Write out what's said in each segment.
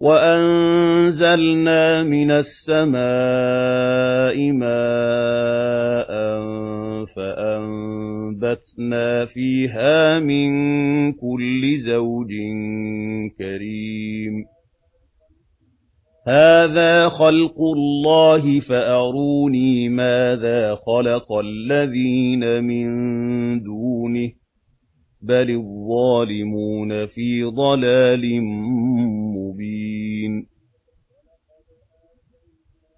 وَأَنزَلْنَا مِنَ السَّمَاءِ مَاءً فَأَنبَتْنَا فِيهَا مِن كُلِّ زَوْجٍ كَرِيمٍ هَذَا خَلْقُ اللَّهِ فَأَرُونِي مَاذَا خَلَقَ الَّذِينَ مِن دُونِهِ بَلِ الظَّالِمُونَ فِي ضَلَالٍ مُبِينٍ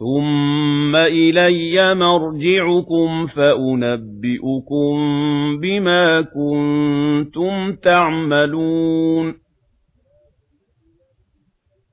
ثُمَّ إِلَيَّ مَرْجِعُكُمْ فَأُنَبِّئُكُم بِمَا كُنتُمْ تَعْمَلُونَ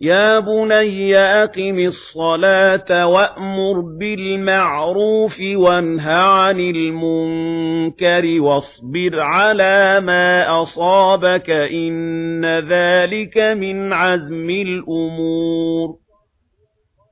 يَا بُنَيَّ أَقِمِ الصَّلَاةَ وَأْمُرْ بِالْمَعْرُوفِ وَانْهَ عَنِ الْمُنكَرِ وَاصْبِرْ عَلَى مَا أَصَابَكَ إِنَّ ذَلِكَ مِنْ عَزْمِ الْأُمُورِ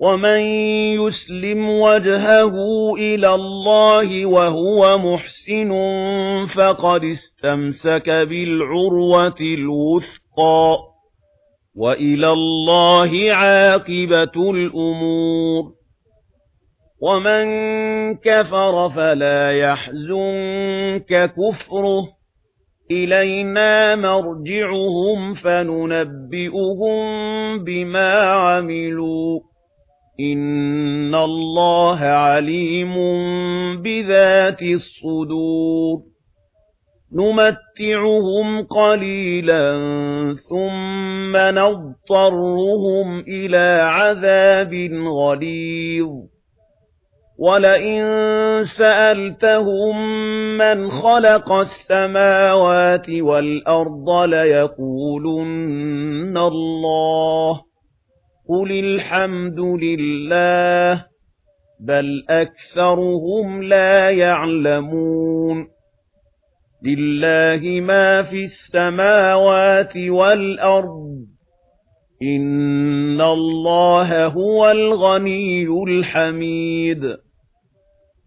ومن يسلم وجهه إلى الله وهو محسن فقد استمسك بالعروة الوثقى وإلى الله عاقبة الأمور ومن كفر فلا يحزنك كفره إِلَيْنَا مَرْجِعُهُمْ فَنُنَبِّئُهُم بِمَا عَمِلُوا إِنَّ اللَّهَ عَلِيمٌ بِذَاتِ الصُّدُورِ نُمَتِّعُهُمْ قَلِيلًا ثُمَّ نَضْطَرُّهُمْ إِلَى عَذَابٍ غَلِيظٍ وَلَئِن سَأَلْتَهُم مَّنْ خَلَقَ السَّمَاوَاتِ وَالْأَرْضَ لَيَقُولُنَّ اللَّهُ قُلِ الْحَمْدُ لِلَّهِ بَلْ أَكْثَرُهُمْ لَا يَعْلَمُونَ لِلَّهِ مَا فِي السَّمَاوَاتِ وَالْأَرْضِ إِنَّ اللَّهَ هُوَ الْغَنِيُّ الْحَمِيدُ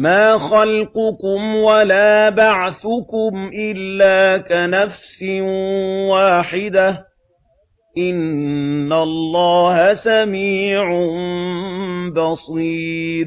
مَا خَلْقُكُمْ وَلَا بَعْثُكُمْ إِلَّا كَنَفْسٍ وَاحِدَةٍ إِنَّ اللَّهَ سَمِيعٌ بَصِيرٌ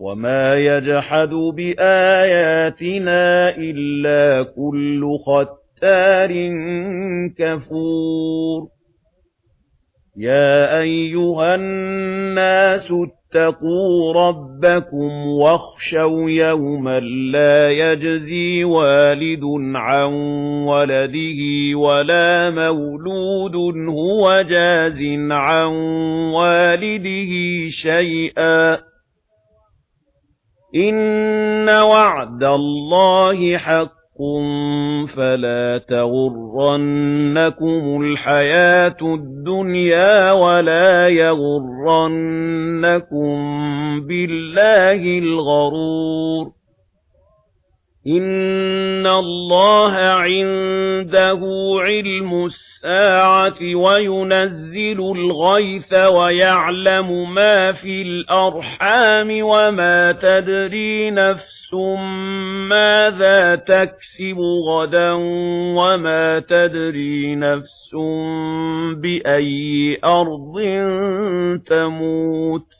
وَمَا يَجْحَدُ بِآيَاتِنَا إِلَّا كُلُّ خَتَّارٍ كَفُورٍ يَا أَيُّهَا النَّاسُ اتَّقُوا رَبَّكُمْ وَاخْشَوْا يَوْمًا لَّا يَجْزِي وَالِدٌ عَن وَلَدِهِ وَلَا مَوْلُودٌ هُوَ جَازٍ عَن وَالِدِهِ شَيْئًا إِنَّ وَعْدَ اللَّهِ حَقٌّ فَلَا تَغُرَّنَّكُمُ الْحَيَاةُ الدُّنْيَا وَلَا يَغُرَّنَّكُم بِاللَّهِ الْغَرُورُ إِنَّ اللَّهَ عِندَهُ عِلْمُ السَّاعَةِ وَيُنَزِّلُ الْغَيْثَ وَيَعْلَمُ مَا فِي الْأَرْحَامِ وَمَا تَدْرِي نَفْسٌ مَاذَا تَكْسِبُ غَدًا وَمَا تَدْرِي نَفْسٌ بِأَيِّ أَرْضٍ تَمُوتُ